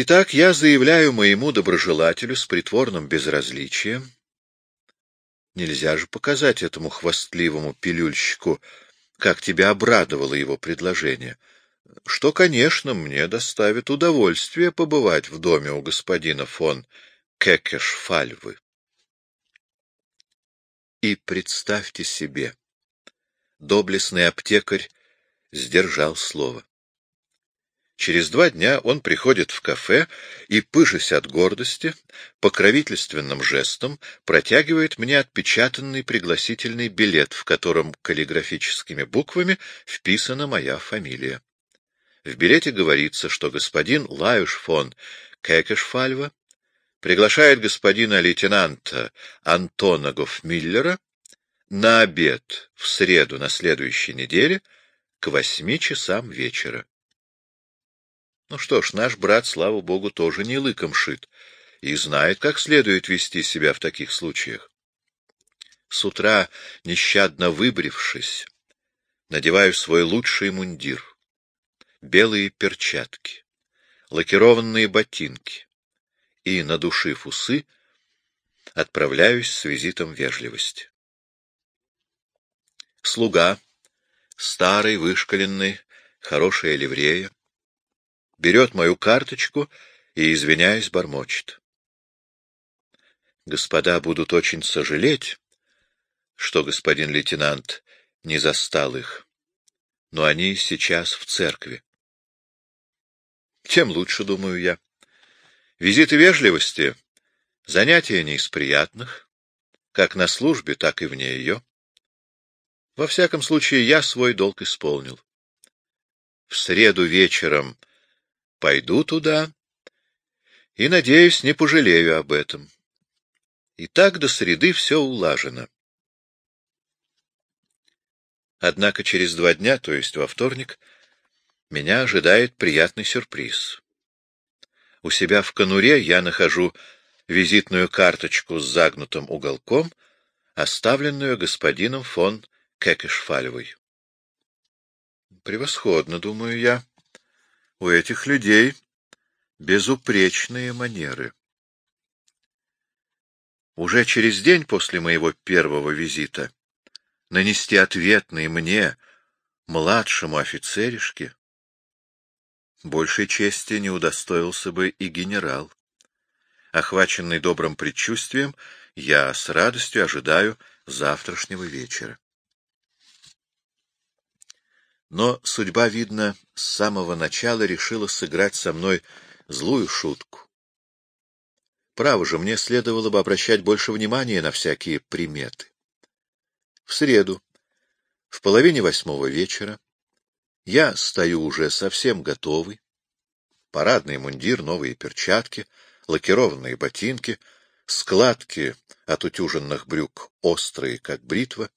Итак, я заявляю моему доброжелателю с притворным безразличием, нельзя же показать этому хвастливому пилюльщику, как тебя обрадовало его предложение, что, конечно, мне доставит удовольствие побывать в доме у господина фон Кекешфальвы. И представьте себе, доблестный аптекарь сдержал слово. Через два дня он приходит в кафе и, пыжась от гордости, покровительственным жестом протягивает мне отпечатанный пригласительный билет, в котором каллиграфическими буквами вписана моя фамилия. В билете говорится, что господин Лаюш фон Кекешфальва приглашает господина лейтенанта Антона Гофмиллера на обед в среду на следующей неделе к восьми часам вечера. Ну что ж, наш брат, слава богу, тоже не лыком шит и знает, как следует вести себя в таких случаях. С утра, нещадно выбрившись, надеваю свой лучший мундир, белые перчатки, лакированные ботинки и, надушив усы, отправляюсь с визитом вежливости. Слуга, старый, вышкаленный, хорошая ливрея, берет мою карточку и, извиняясь, бормочет. Господа будут очень сожалеть, что господин лейтенант не застал их, но они сейчас в церкви. Тем лучше, думаю я. Визиты вежливости — занятия не из приятных, как на службе, так и вне ее. Во всяком случае, я свой долг исполнил. В среду вечером Пойду туда и, надеюсь, не пожалею об этом. И так до среды все улажено. Однако через два дня, то есть во вторник, меня ожидает приятный сюрприз. У себя в конуре я нахожу визитную карточку с загнутым уголком, оставленную господином фон Кекешфальвой. Превосходно, думаю я. У этих людей безупречные манеры. Уже через день после моего первого визита нанести ответный мне, младшему офицеришке, большей чести не удостоился бы и генерал. Охваченный добрым предчувствием, я с радостью ожидаю завтрашнего вечера. Но судьба, видно, с самого начала решила сыграть со мной злую шутку. Право же, мне следовало бы обращать больше внимания на всякие приметы. В среду, в половине восьмого вечера, я стою уже совсем готовый. Парадный мундир, новые перчатки, лакированные ботинки, складки от утюженных брюк острые, как бритва,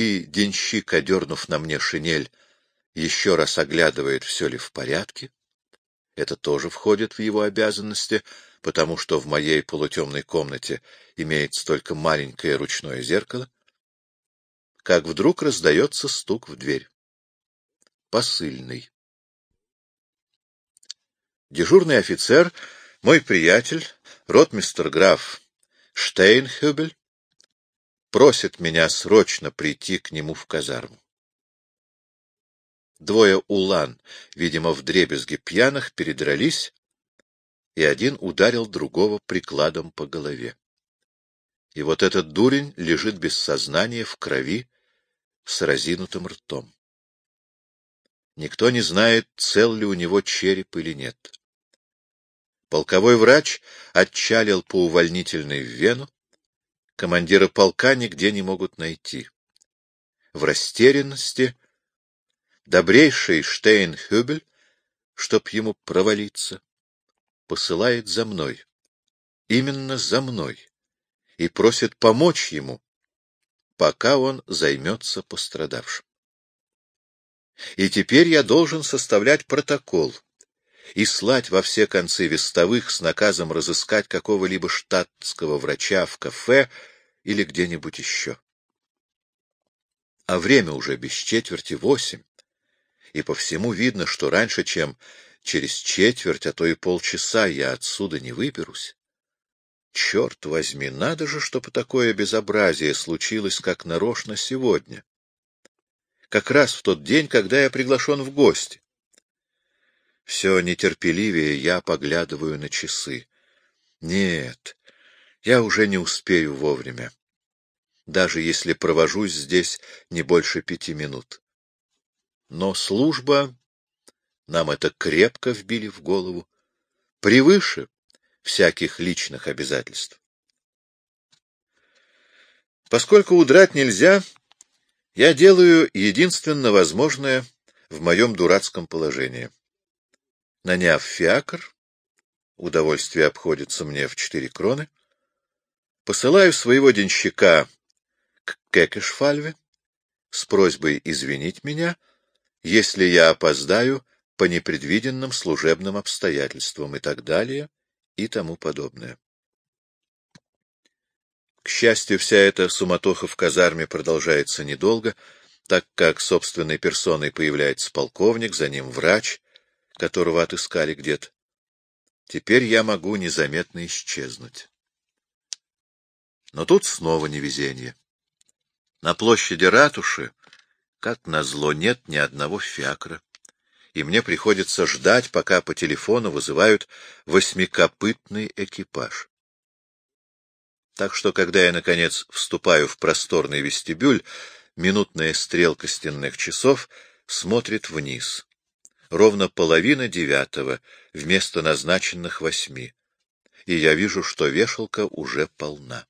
и денщик, одернув на мне шинель, еще раз оглядывает, все ли в порядке. Это тоже входит в его обязанности, потому что в моей полутемной комнате имеется только маленькое ручное зеркало. Как вдруг раздается стук в дверь. Посыльный. Дежурный офицер, мой приятель, ротмистер граф Штейнхюбель, просит меня срочно прийти к нему в казарму. Двое улан, видимо, в дребезге пьяных, передрались, и один ударил другого прикладом по голове. И вот этот дурень лежит без сознания в крови с разинутым ртом. Никто не знает, цел ли у него череп или нет. Полковой врач отчалил по увольнительной в Вену, командира полка нигде не могут найти. В растерянности добрейший Штейнхюбель, чтоб ему провалиться, посылает за мной, именно за мной, и просит помочь ему, пока он займется пострадавшим. И теперь я должен составлять протокол и слать во все концы вестовых с наказом разыскать какого-либо штатского врача в кафе, или где-нибудь еще. А время уже без четверти восемь, и по всему видно, что раньше, чем через четверть, а то и полчаса я отсюда не выберусь. Черт возьми, надо же, чтобы такое безобразие случилось, как нарочно сегодня. Как раз в тот день, когда я приглашен в гости. Все нетерпеливее я поглядываю на часы. Нет, я уже не успею вовремя, даже если провожусь здесь не больше пяти минут. Но служба, нам это крепко вбили в голову, превыше всяких личных обязательств. Поскольку удрать нельзя, я делаю единственно возможное в моем дурацком положении. Наняв фиакр, удовольствие обходится мне в четыре кроны, посылаю своего денщика к Кекешфальве с просьбой извинить меня, если я опоздаю по непредвиденным служебным обстоятельствам и так далее и тому подобное. К счастью, вся эта суматоха в казарме продолжается недолго, так как собственной персоной появляется полковник, за ним врач, которого отыскали где-то. Теперь я могу незаметно исчезнуть. Но тут снова невезение. На площади ратуши, как назло, нет ни одного фиакра, и мне приходится ждать, пока по телефону вызывают восьмикопытный экипаж. Так что, когда я, наконец, вступаю в просторный вестибюль, минутная стрелка стенных часов смотрит вниз. Ровно половина девятого вместо назначенных восьми, и я вижу, что вешалка уже полна.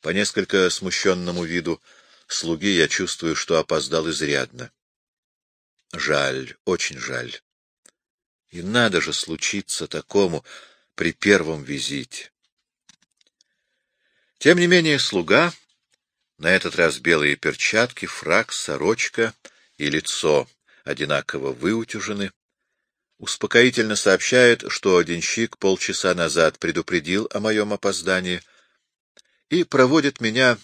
По несколько смущенному виду слуги я чувствую, что опоздал изрядно. Жаль, очень жаль. И надо же случиться такому при первом визите. Тем не менее, слуга, на этот раз белые перчатки, фрак, сорочка и лицо одинаково выутюжены, успокоительно сообщает, что денщик полчаса назад предупредил о моем опоздании и проводит меня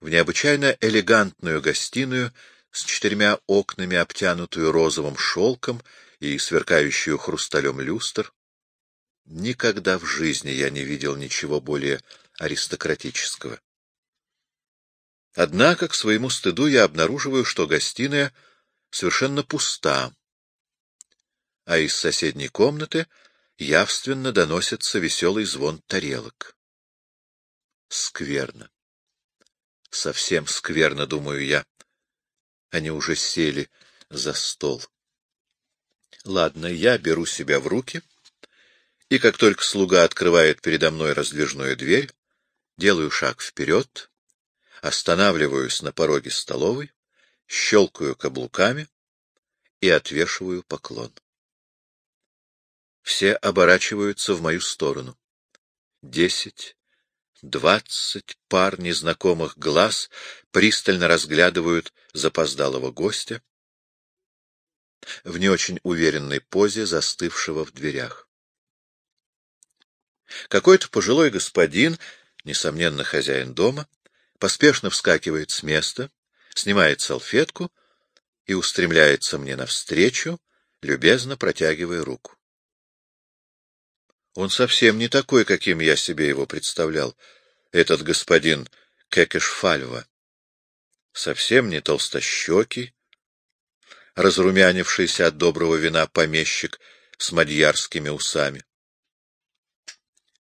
в необычайно элегантную гостиную с четырьмя окнами, обтянутую розовым шелком и сверкающую хрусталем люстр. Никогда в жизни я не видел ничего более аристократического. Однако, к своему стыду, я обнаруживаю, что гостиная совершенно пуста, а из соседней комнаты явственно доносится веселый звон тарелок. Скверно. Совсем скверно, думаю я. Они уже сели за стол. Ладно, я беру себя в руки, и как только слуга открывает передо мной раздвижную дверь, делаю шаг вперед, останавливаюсь на пороге столовой, щелкаю каблуками и отвешиваю поклон. Все оборачиваются в мою сторону. Десять, Двадцать пар незнакомых глаз пристально разглядывают запоздалого гостя в не очень уверенной позе, застывшего в дверях. Какой-то пожилой господин, несомненно, хозяин дома, поспешно вскакивает с места, снимает салфетку и устремляется мне навстречу, любезно протягивая руку. Он совсем не такой, каким я себе его представлял, этот господин Кекешфальва. Совсем не толстощекий, разрумянившийся от доброго вина помещик с мадьярскими усами.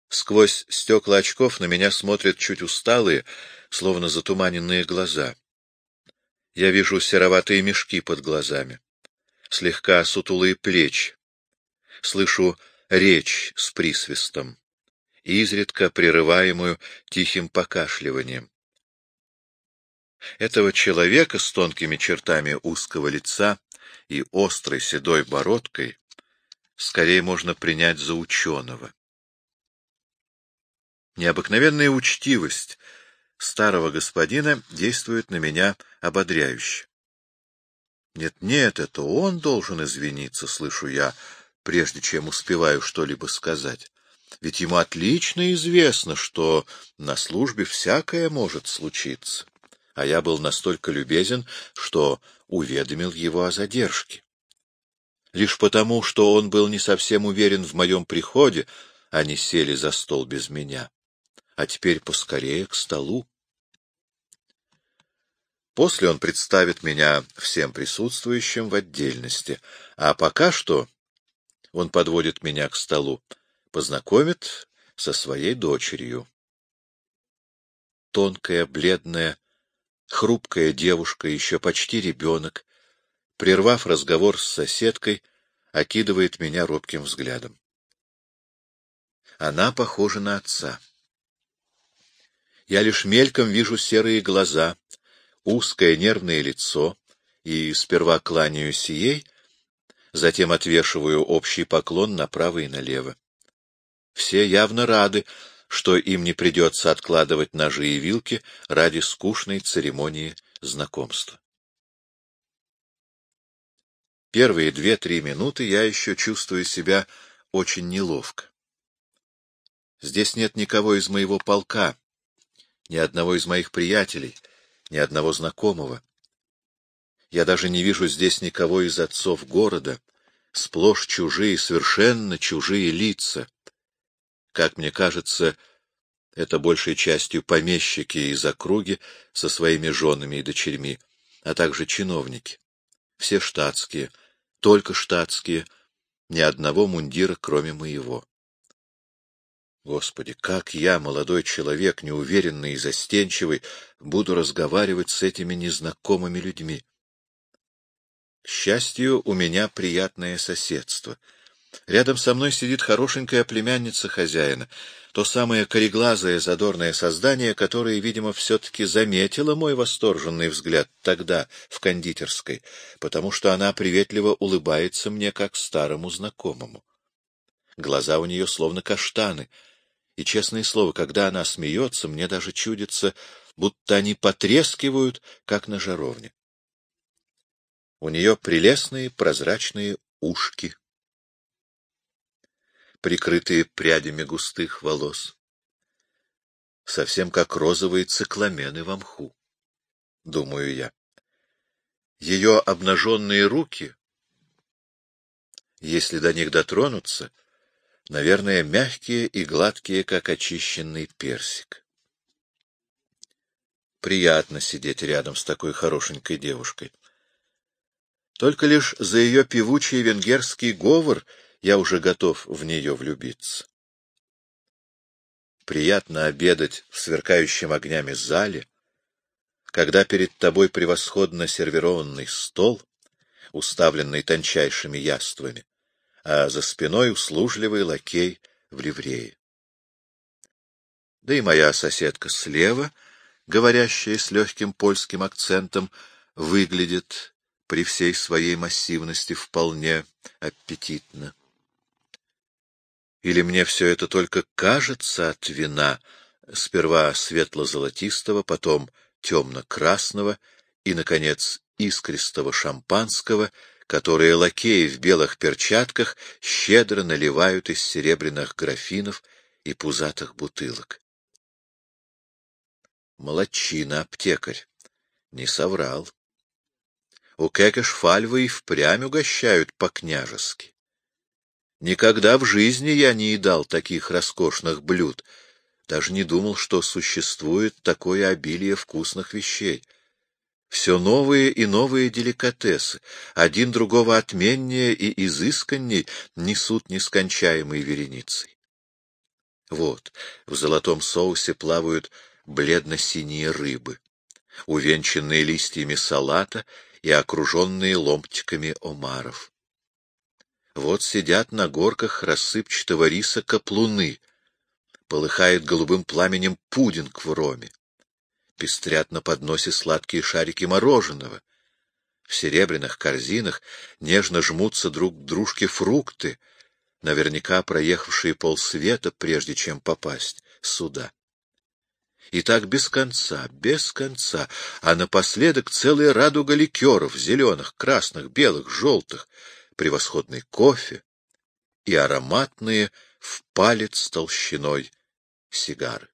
Сквозь стекла очков на меня смотрят чуть усталые, словно затуманенные глаза. Я вижу сероватые мешки под глазами, слегка сутулые плечи. Слышу речь с присвистом, изредка прерываемую тихим покашливанием. Этого человека с тонкими чертами узкого лица и острой седой бородкой скорее можно принять за ученого. Необыкновенная учтивость старого господина действует на меня ободряюще. Нет-нет, это он должен извиниться, слышу я, прежде чем успеваю что-либо сказать. Ведь ему отлично известно, что на службе всякое может случиться. А я был настолько любезен, что уведомил его о задержке. Лишь потому, что он был не совсем уверен в моем приходе, они сели за стол без меня. А теперь поскорее к столу. После он представит меня всем присутствующим в отдельности, а пока что он подводит меня к столу, познакомит со своей дочерью. Тонкая, бледная, хрупкая девушка, еще почти ребенок, прервав разговор с соседкой, окидывает меня робким взглядом. Она похожа на отца. Я лишь мельком вижу серые глаза, узкое нервное лицо и сперва кланяюсь ей, затем отвешиваю общий поклон направо и налево. Все явно рады, что им не придется откладывать ножи и вилки ради скучной церемонии знакомства. Первые две-три минуты я еще чувствую себя очень неловко. Здесь нет никого из моего полка, ни одного из моих приятелей — ни одного знакомого. Я даже не вижу здесь никого из отцов города, сплошь чужие, совершенно чужие лица. Как мне кажется, это большей частью помещики из округи со своими женами и дочерьми, а также чиновники. Все штатские, только штатские, ни одного мундира, кроме моего. Господи, как я, молодой человек, неуверенный и застенчивый, буду разговаривать с этими незнакомыми людьми? К счастью, у меня приятное соседство. Рядом со мной сидит хорошенькая племянница хозяина, то самое кореглазое задорное создание, которое, видимо, все-таки заметило мой восторженный взгляд тогда в кондитерской, потому что она приветливо улыбается мне как старому знакомому. Глаза у нее словно каштаны — и, честное слово, когда она смеется, мне даже чудится, будто они потрескивают, как на жаровне. У нее прелестные прозрачные ушки, прикрытые прядями густых волос, совсем как розовые цикламены в мху, думаю я. Ее обнаженные руки, если до них дотронуться, — наверное, мягкие и гладкие, как очищенный персик. Приятно сидеть рядом с такой хорошенькой девушкой. Только лишь за ее певучий венгерский говор я уже готов в нее влюбиться. Приятно обедать в сверкающем огнями зале, когда перед тобой превосходно сервированный стол, уставленный тончайшими яствами, а за спиной услужливый лакей в ливрее. Да и моя соседка слева, говорящая с легким польским акцентом, выглядит при всей своей массивности вполне аппетитно. Или мне все это только кажется от вина, сперва светло-золотистого, потом темно-красного и, наконец, искристого шампанского — которые лакеи в белых перчатках щедро наливают из серебряных графинов и пузатых бутылок. Молодчина, аптекарь. Не соврал. У Кекеш-Фальвы и впрямь угощают по-княжески. Никогда в жизни я не едал таких роскошных блюд, даже не думал, что существует такое обилие вкусных вещей — все новые и новые деликатесы, один другого отменнее и изысканней, несут нескончаемой вереницей. Вот, в золотом соусе плавают бледно-синие рыбы, увенчанные листьями салата и окруженные ломтиками омаров. Вот сидят на горках рассыпчатого риса каплуны, полыхает голубым пламенем пудинг в роме пестрят на подносе сладкие шарики мороженого. В серебряных корзинах нежно жмутся друг к дружке фрукты, наверняка проехавшие полсвета, прежде чем попасть сюда. И так без конца, без конца, а напоследок целая радуга ликеров, зеленых, красных, белых, желтых, превосходный кофе и ароматные в палец толщиной сигары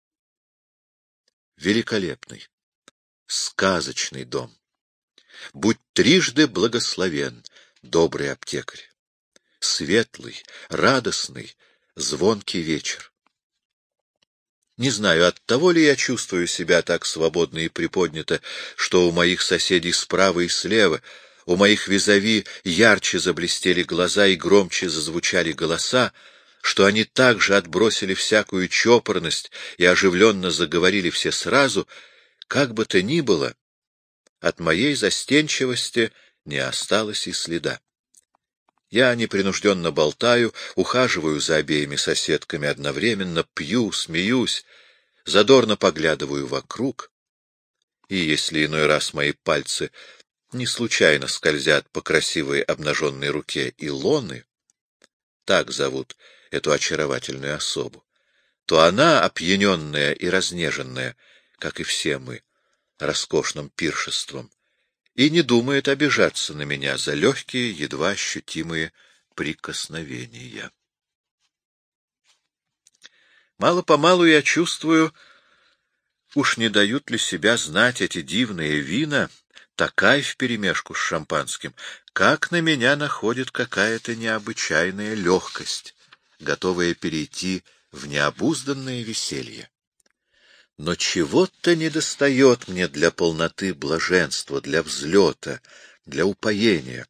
великолепный, сказочный дом. Будь трижды благословен, добрый аптекарь. светлый, радостный, звонкий вечер. Не знаю, от того ли я чувствую себя так свободно и приподнято, что у моих соседей справа и слева, у моих визави ярче заблестели глаза и громче зазвучали голоса, что они также отбросили всякую чопорность и оживленно заговорили все сразу, как бы то ни было, от моей застенчивости не осталось и следа. Я непринужденно болтаю, ухаживаю за обеими соседками одновременно, пью, смеюсь, задорно поглядываю вокруг. И если иной раз мои пальцы не случайно скользят по красивой обнаженной руке Илоны, так зовут эту очаровательную особу, то она, опьяненная и разнеженная, как и все мы, роскошным пиршеством, и не думает обижаться на меня за легкие, едва ощутимые прикосновения. Мало-помалу я чувствую, уж не дают ли себя знать эти дивные вина, такая вперемешку с шампанским, как на меня находит какая-то необычайная легкость, готовая перейти в необузданное веселье. Но чего-то недостает мне для полноты блаженства, для взлета, для упоения.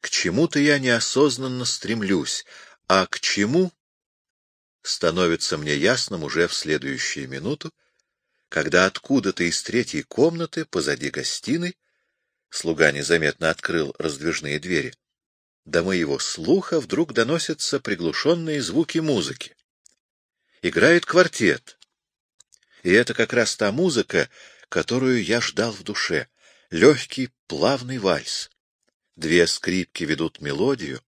К чему-то я неосознанно стремлюсь, а к чему становится мне ясным уже в следующую минуту, когда откуда-то из третьей комнаты, позади гостиной, слуга незаметно открыл раздвижные двери, до моего слуха вдруг доносятся приглушенные звуки музыки. Играет квартет. И это как раз та музыка, которую я ждал в душе. Легкий, плавный вальс. Две скрипки ведут мелодию,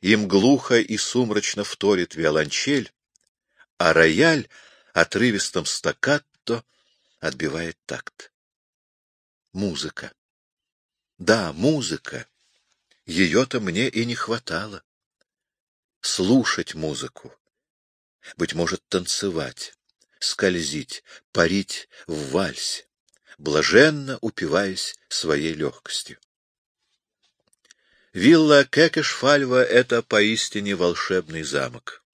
им глухо и сумрачно вторит виолончель, а рояль отрывистым стаккато отбивает такт. Музыка. Да, музыка. Ее-то мне и не хватало. Слушать музыку. Быть может, танцевать скользить, парить в вальсе, блаженно упиваясь своей легкостью. Вилла Кекешфальва — это поистине волшебный замок.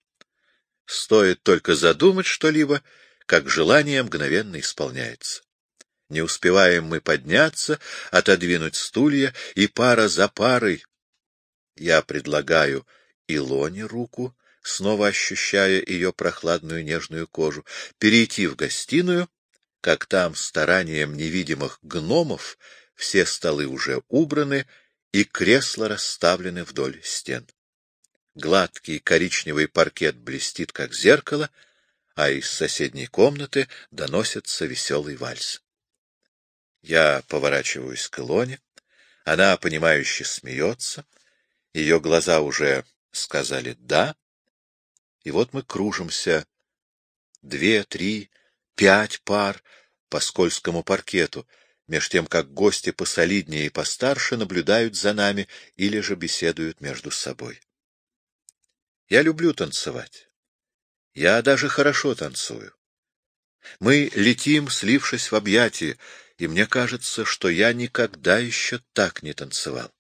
Стоит только задумать что-либо, как желание мгновенно исполняется. Не успеваем мы подняться, отодвинуть стулья, и пара за парой. Я предлагаю Илоне руку, снова ощущая ее прохладную нежную кожу, перейти в гостиную, как там старанием невидимых гномов все столы уже убраны и кресла расставлены вдоль стен. Гладкий коричневый паркет блестит, как зеркало, а из соседней комнаты доносится веселый вальс. Я поворачиваюсь к Илоне, она, понимающе смеется, ее глаза уже сказали «да», и вот мы кружимся. Две, три, пять пар по скользкому паркету, меж тем, как гости посолиднее и постарше наблюдают за нами или же беседуют между собой. Я люблю танцевать. Я даже хорошо танцую. Мы летим, слившись в объятии, и мне кажется, что я никогда еще так не танцевал.